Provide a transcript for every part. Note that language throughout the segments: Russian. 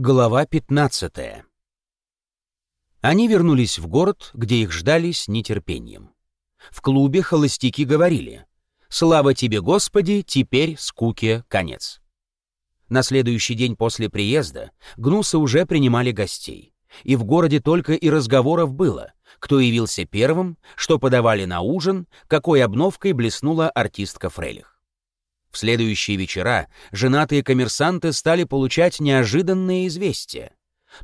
Глава 15 Они вернулись в город, где их ждали с нетерпением. В клубе холостяки говорили «Слава тебе, Господи, теперь скуке конец». На следующий день после приезда гнусы уже принимали гостей. И в городе только и разговоров было, кто явился первым, что подавали на ужин, какой обновкой блеснула артистка Фрелих. В следующие вечера женатые коммерсанты стали получать неожиданные известия.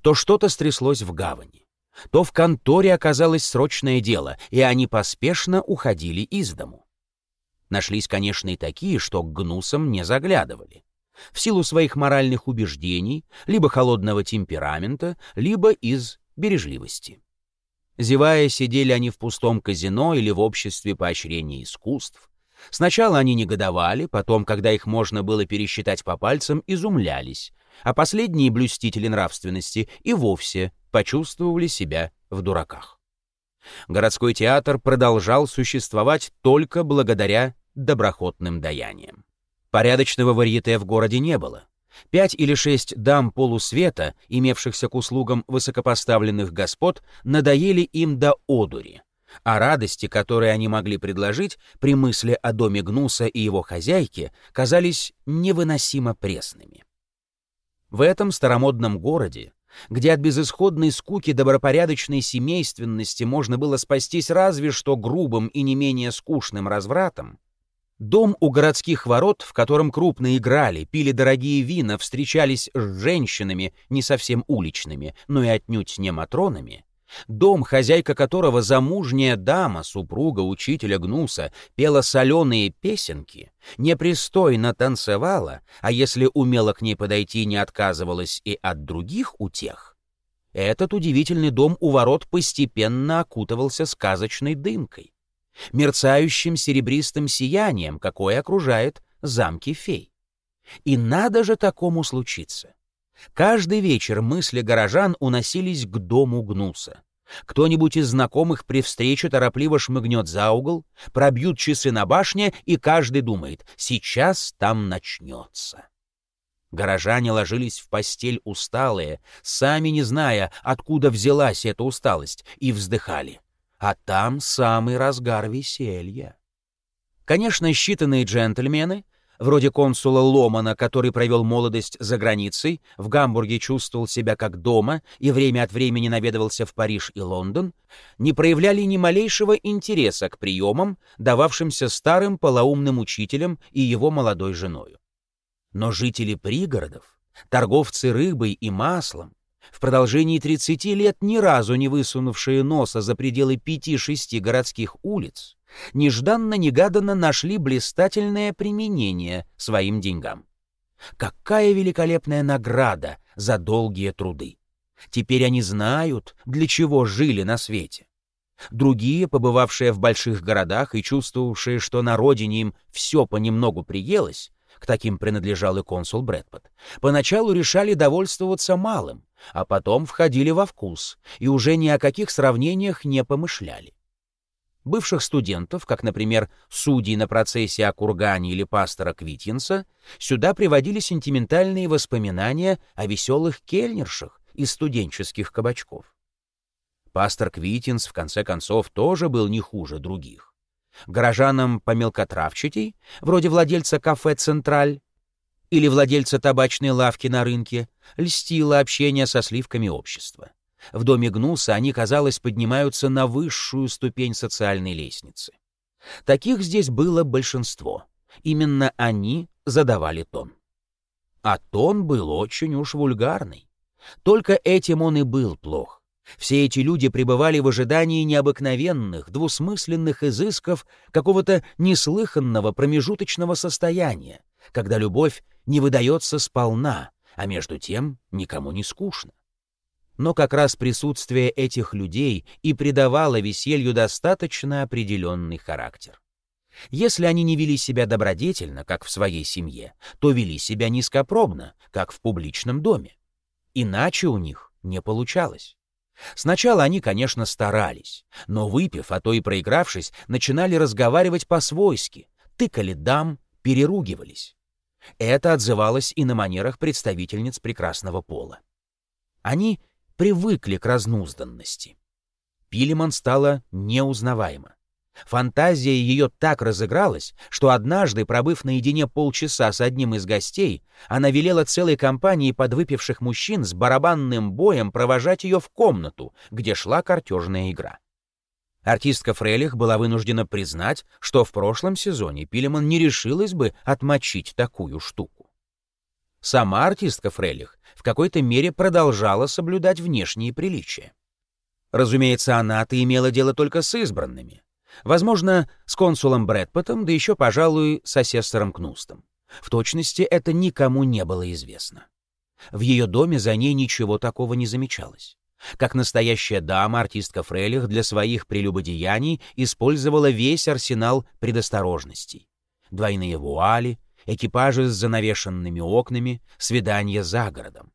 То что-то стряслось в гавани, то в конторе оказалось срочное дело, и они поспешно уходили из дому. Нашлись, конечно, и такие, что к гнусам не заглядывали. В силу своих моральных убеждений, либо холодного темперамента, либо из бережливости. Зевая, сидели они в пустом казино или в обществе поощрения искусств, Сначала они негодовали, потом, когда их можно было пересчитать по пальцам, изумлялись, а последние блюстители нравственности и вовсе почувствовали себя в дураках. Городской театр продолжал существовать только благодаря доброхотным даяниям. Порядочного варьете в городе не было. Пять или шесть дам полусвета, имевшихся к услугам высокопоставленных господ, надоели им до одури, а радости, которые они могли предложить при мысли о доме Гнуса и его хозяйке, казались невыносимо пресными. В этом старомодном городе, где от безысходной скуки добропорядочной семейственности можно было спастись разве что грубым и не менее скучным развратом, Дом у городских ворот, в котором крупно играли, пили дорогие вина, встречались с женщинами, не совсем уличными, но и отнюдь не матронами, Дом, хозяйка которого замужняя дама, супруга учителя Гнуса, пела соленые песенки, непристойно танцевала, а если умела к ней подойти, не отказывалась и от других утех. Этот удивительный дом у ворот постепенно окутывался сказочной дымкой, мерцающим серебристым сиянием, какое окружает замки фей. И надо же такому случиться. Каждый вечер мысли горожан уносились к дому Гнуса. Кто-нибудь из знакомых при встрече торопливо шмыгнет за угол, пробьют часы на башне, и каждый думает, сейчас там начнется. Горожане ложились в постель усталые, сами не зная, откуда взялась эта усталость, и вздыхали. А там самый разгар веселья. Конечно, считанные джентльмены вроде консула Ломана, который провел молодость за границей, в Гамбурге чувствовал себя как дома и время от времени наведывался в Париж и Лондон, не проявляли ни малейшего интереса к приемам, дававшимся старым полоумным учителям и его молодой женою. Но жители пригородов, торговцы рыбой и маслом, в продолжении 30 лет ни разу не высунувшие носа за пределы пяти-шести городских улиц, нежданно-негаданно нашли блистательное применение своим деньгам. Какая великолепная награда за долгие труды! Теперь они знают, для чего жили на свете. Другие, побывавшие в больших городах и чувствовавшие, что на родине им все понемногу приелось, к таким принадлежал и консул Брэдпот, поначалу решали довольствоваться малым, а потом входили во вкус и уже ни о каких сравнениях не помышляли. Бывших студентов, как, например, судей на процессе о Кургане или пастора Квитьенса, сюда приводили сентиментальные воспоминания о веселых кельнершах из студенческих кабачков. Пастор Квитинс, в конце концов, тоже был не хуже других. Горожанам помелкотравчатей, вроде владельца кафе «Централь» или владельца табачной лавки на рынке, льстило общение со сливками общества. В доме Гнуса они, казалось, поднимаются на высшую ступень социальной лестницы. Таких здесь было большинство. Именно они задавали тон. А тон был очень уж вульгарный. Только этим он и был плох. Все эти люди пребывали в ожидании необыкновенных, двусмысленных изысков какого-то неслыханного промежуточного состояния, когда любовь не выдается сполна, а между тем никому не скучно. Но как раз присутствие этих людей и придавало веселью достаточно определенный характер. Если они не вели себя добродетельно, как в своей семье, то вели себя низкопробно, как в публичном доме. Иначе у них не получалось. Сначала они, конечно, старались, но выпив, а то и проигравшись, начинали разговаривать по-свойски, тыкали дам, переругивались. Это отзывалось и на манерах представительниц прекрасного пола. Они привыкли к разнузданности. Пилиман стала неузнаваема. Фантазия ее так разыгралась, что однажды, пробыв наедине полчаса с одним из гостей, она велела целой компании подвыпивших мужчин с барабанным боем провожать ее в комнату, где шла картежная игра. Артистка Фрелих была вынуждена признать, что в прошлом сезоне Пилеман не решилась бы отмочить такую штуку. Сама артистка Фрелих в какой-то мере продолжала соблюдать внешние приличия. Разумеется, она-то имела дело только с избранными. Возможно, с консулом Брэдпотом, да еще, пожалуй, с асессором Кнустом. В точности это никому не было известно. В ее доме за ней ничего такого не замечалось. Как настоящая дама, артистка Фрейлих для своих прелюбодеяний использовала весь арсенал предосторожностей. Двойные вуали, экипажи с занавешенными окнами, свидания за городом.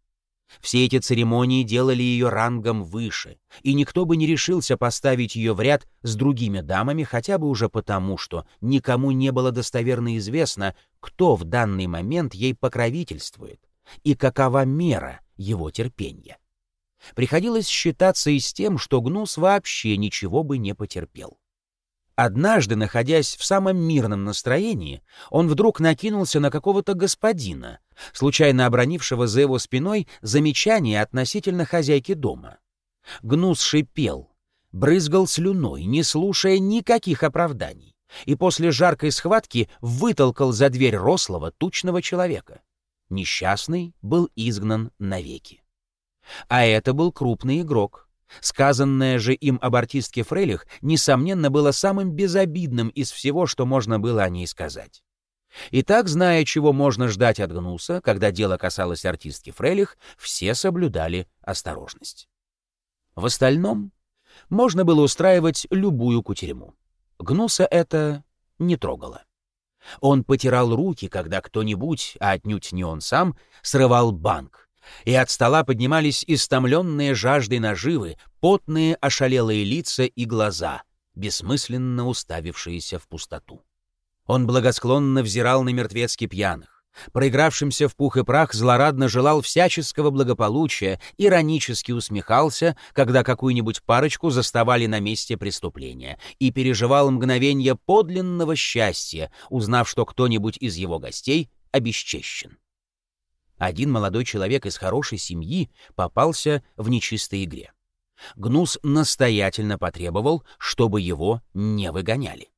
Все эти церемонии делали ее рангом выше, и никто бы не решился поставить ее в ряд с другими дамами хотя бы уже потому, что никому не было достоверно известно, кто в данный момент ей покровительствует и какова мера его терпения. Приходилось считаться и с тем, что Гнус вообще ничего бы не потерпел. Однажды, находясь в самом мирном настроении, он вдруг накинулся на какого-то господина, случайно обронившего за его спиной замечание относительно хозяйки дома. Гнус шипел, брызгал слюной, не слушая никаких оправданий, и после жаркой схватки вытолкал за дверь рослого, тучного человека. Несчастный был изгнан навеки. А это был крупный игрок. Сказанное же им об артистке Фрейлих, несомненно, было самым безобидным из всего, что можно было о ней сказать. И так, зная, чего можно ждать от Гнуса, когда дело касалось артистки Фрейлих, все соблюдали осторожность. В остальном можно было устраивать любую кутерьму. Гнуса это не трогало. Он потирал руки, когда кто-нибудь, а отнюдь не он сам, срывал банк, и от стола поднимались истомленные жаждой наживы, потные ошалелые лица и глаза, бессмысленно уставившиеся в пустоту. Он благосклонно взирал на мертвецки пьяных. Проигравшимся в пух и прах злорадно желал всяческого благополучия, иронически усмехался, когда какую-нибудь парочку заставали на месте преступления, и переживал мгновение подлинного счастья, узнав, что кто-нибудь из его гостей обесчещен. Один молодой человек из хорошей семьи попался в нечистой игре. Гнус настоятельно потребовал, чтобы его не выгоняли.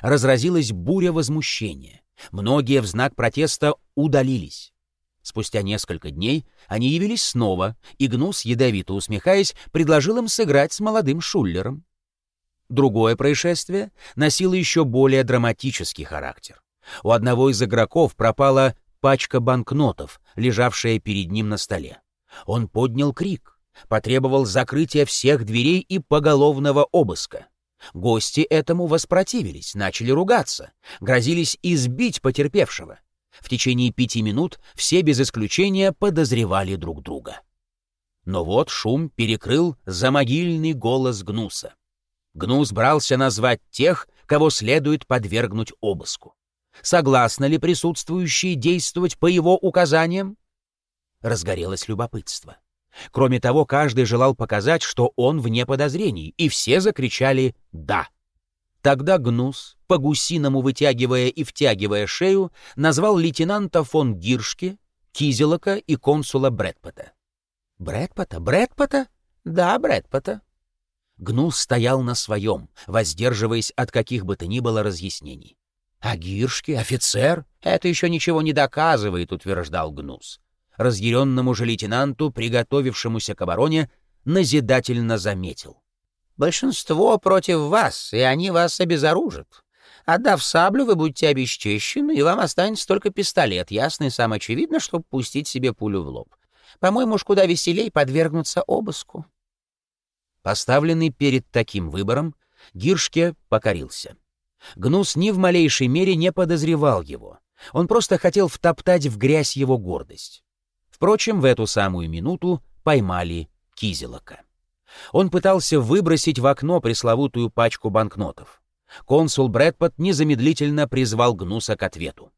Разразилась буря возмущения. Многие в знак протеста удалились. Спустя несколько дней они явились снова, и Гнус, ядовито усмехаясь, предложил им сыграть с молодым Шуллером. Другое происшествие носило еще более драматический характер. У одного из игроков пропала пачка банкнотов, лежавшая перед ним на столе. Он поднял крик, потребовал закрытия всех дверей и поголовного обыска. Гости этому воспротивились, начали ругаться, грозились избить потерпевшего. В течение пяти минут все без исключения подозревали друг друга. Но вот шум перекрыл замогильный голос Гнуса. Гнус брался назвать тех, кого следует подвергнуть обыску. Согласны ли присутствующие действовать по его указаниям? Разгорелось любопытство. Кроме того, каждый желал показать, что он вне подозрений, и все закричали «да». Тогда Гнус, по-гусиному вытягивая и втягивая шею, назвал лейтенанта фон Гиршке, Кизелока и консула Брэдпота. «Брэдпота? Брэдпота? Да, Брэдпота». Гнус стоял на своем, воздерживаясь от каких бы то ни было разъяснений. А Гиршки, офицер, это еще ничего не доказывает, утверждал Гнус. Разъяренному же лейтенанту, приготовившемуся к обороне, назидательно заметил. Большинство против вас, и они вас обезоружат. Отдав саблю, вы будете обесчещены, и вам останется только пистолет, ясно и сам очевидно, чтобы пустить себе пулю в лоб. По-моему, уж куда веселей подвергнуться обыску. Поставленный перед таким выбором, Гиршке покорился. Гнус ни в малейшей мере не подозревал его. Он просто хотел втоптать в грязь его гордость. Впрочем, в эту самую минуту поймали Кизелока. Он пытался выбросить в окно пресловутую пачку банкнотов. Консул Брэдпот незамедлительно призвал Гнуса к ответу.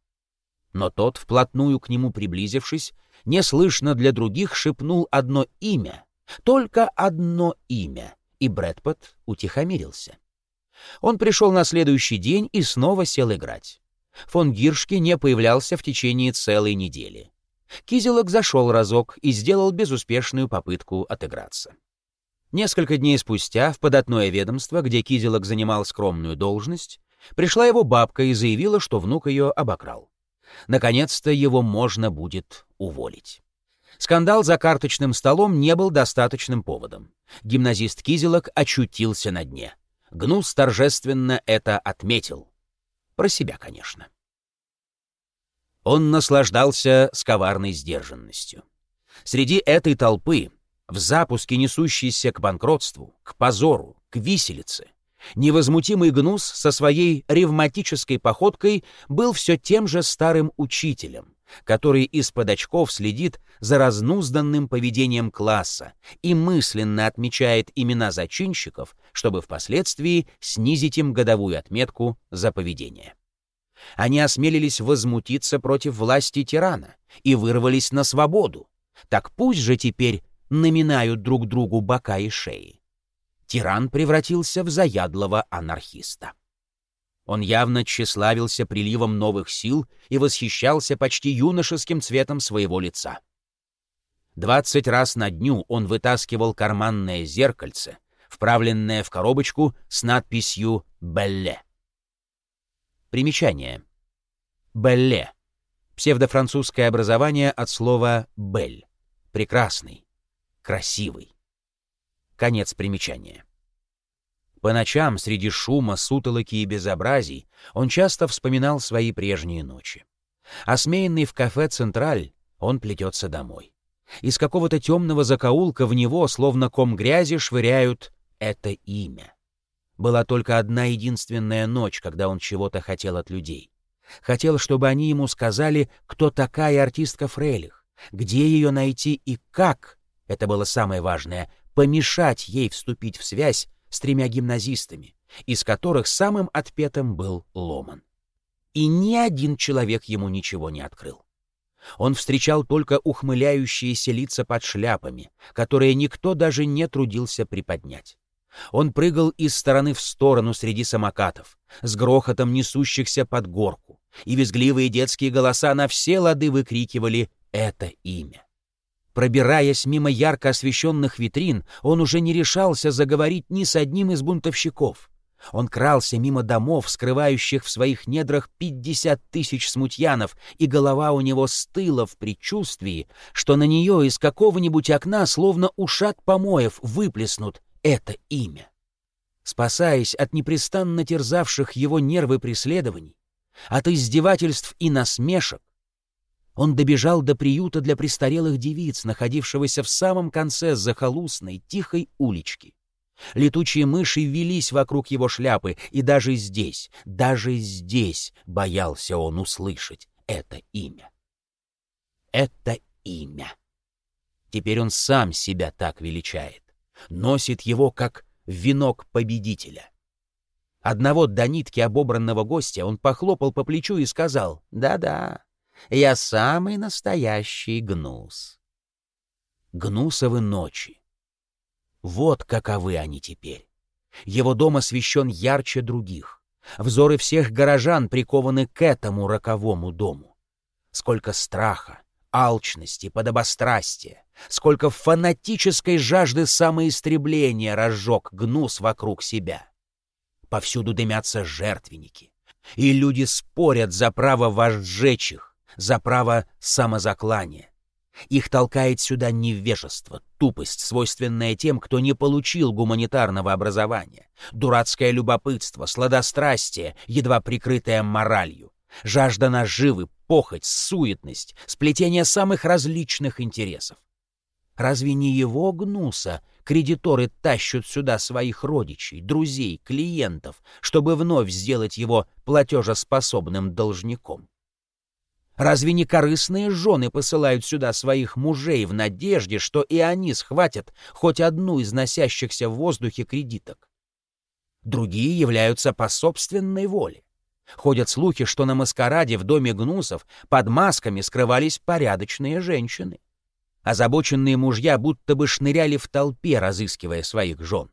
Но тот, вплотную к нему приблизившись, неслышно для других шепнул одно имя, только одно имя, и Брэдпот утихомирился. Он пришел на следующий день и снова сел играть. Фон Гиршки не появлялся в течение целой недели. Кизелок зашел разок и сделал безуспешную попытку отыграться. Несколько дней спустя в податное ведомство, где Кизелок занимал скромную должность, пришла его бабка и заявила, что внук ее обокрал. Наконец-то его можно будет уволить. Скандал за карточным столом не был достаточным поводом. Гимназист Кизелок очутился на дне. Гнус торжественно это отметил. Про себя, конечно. Он наслаждался с коварной сдержанностью. Среди этой толпы, в запуске несущейся к банкротству, к позору, к виселице, невозмутимый Гнус со своей ревматической походкой был все тем же старым учителем, который из-под очков следит за разнузданным поведением класса и мысленно отмечает имена зачинщиков, чтобы впоследствии снизить им годовую отметку за поведение. Они осмелились возмутиться против власти тирана и вырвались на свободу. Так пусть же теперь наминают друг другу бока и шеи. Тиран превратился в заядлого анархиста. Он явно тщеславился приливом новых сил и восхищался почти юношеским цветом своего лица. Двадцать раз на дню он вытаскивал карманное зеркальце, вправленное в коробочку с надписью «Белле». Примечание. «Белле» — псевдофранцузское образование от слова «бель» — прекрасный, красивый. Конец примечания. По ночам, среди шума, сутолоки и безобразий, он часто вспоминал свои прежние ночи. Осмеянный в кафе «Централь», он плетется домой. Из какого-то темного закоулка в него, словно ком грязи, швыряют это имя. Была только одна единственная ночь, когда он чего-то хотел от людей. Хотел, чтобы они ему сказали, кто такая артистка Фрейлих, где ее найти и как, это было самое важное, помешать ей вступить в связь с тремя гимназистами, из которых самым отпетым был Ломан. И ни один человек ему ничего не открыл. Он встречал только ухмыляющиеся лица под шляпами, которые никто даже не трудился приподнять. Он прыгал из стороны в сторону среди самокатов, с грохотом несущихся под горку, и визгливые детские голоса на все лады выкрикивали это имя. Пробираясь мимо ярко освещенных витрин, он уже не решался заговорить ни с одним из бунтовщиков. Он крался мимо домов, скрывающих в своих недрах пятьдесят тысяч смутьянов, и голова у него стыла в предчувствии, что на нее из какого-нибудь окна, словно ушат помоев, выплеснут это имя. Спасаясь от непрестанно терзавших его нервы преследований, от издевательств и насмешек, он добежал до приюта для престарелых девиц, находившегося в самом конце захолустной, тихой улички. Летучие мыши велись вокруг его шляпы, и даже здесь, даже здесь боялся он услышать это имя. Это имя. Теперь он сам себя так величает, носит его как венок победителя. Одного до нитки обобранного гостя он похлопал по плечу и сказал «Да-да, я самый настоящий гнус. Гнусовы ночи. Вот каковы они теперь. Его дом освещен ярче других. Взоры всех горожан прикованы к этому роковому дому. Сколько страха, алчности, подобострастия, сколько фанатической жажды самоистребления разжег гнус вокруг себя. Повсюду дымятся жертвенники, и люди спорят за право возжечь их, за право самозаклания. Их толкает сюда невежество, тупость, свойственная тем, кто не получил гуманитарного образования, дурацкое любопытство, сладострастие, едва прикрытое моралью, жажда наживы, похоть, суетность, сплетение самых различных интересов. Разве не его гнуса кредиторы тащат сюда своих родичей, друзей, клиентов, чтобы вновь сделать его платежеспособным должником? Разве не корыстные жены посылают сюда своих мужей в надежде, что и они схватят хоть одну из носящихся в воздухе кредиток? Другие являются по собственной воле. Ходят слухи, что на маскараде в доме гнусов под масками скрывались порядочные женщины. Озабоченные мужья будто бы шныряли в толпе, разыскивая своих жен.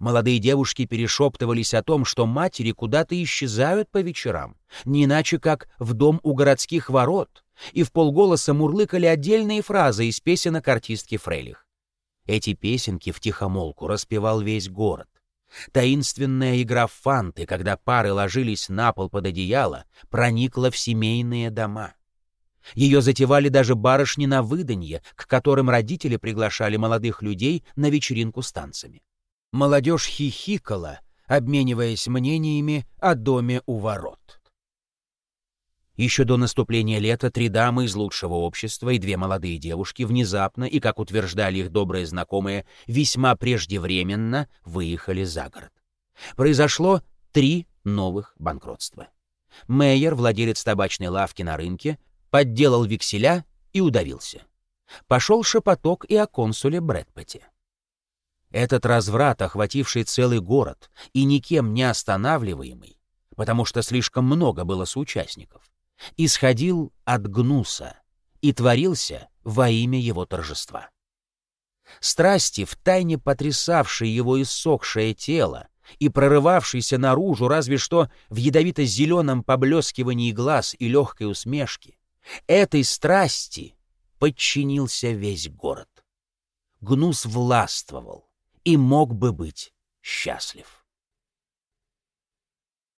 Молодые девушки перешептывались о том, что матери куда-то исчезают по вечерам, не иначе как в дом у городских ворот, и в полголоса мурлыкали отдельные фразы из песенок артистки Фрейлих. Эти песенки втихомолку распевал весь город. Таинственная игра в фанты, когда пары ложились на пол под одеяло, проникла в семейные дома. Ее затевали даже барышни на выданье, к которым родители приглашали молодых людей на вечеринку с танцами. Молодежь хихикала, обмениваясь мнениями о доме у ворот. Еще до наступления лета три дамы из лучшего общества и две молодые девушки внезапно и, как утверждали их добрые знакомые, весьма преждевременно выехали за город. Произошло три новых банкротства. Мейер, владелец табачной лавки на рынке, подделал векселя и удавился. Пошел шепоток и о консуле Брэдпоте. Этот разврат, охвативший целый город и никем не останавливаемый, потому что слишком много было соучастников, исходил от гнуса и творился во имя его торжества. Страсти, втайне потрясавшие его иссохшее тело и прорывавшиеся наружу разве что в ядовито-зеленом поблескивании глаз и легкой усмешке, этой страсти подчинился весь город. Гнус властвовал и мог бы быть счастлив.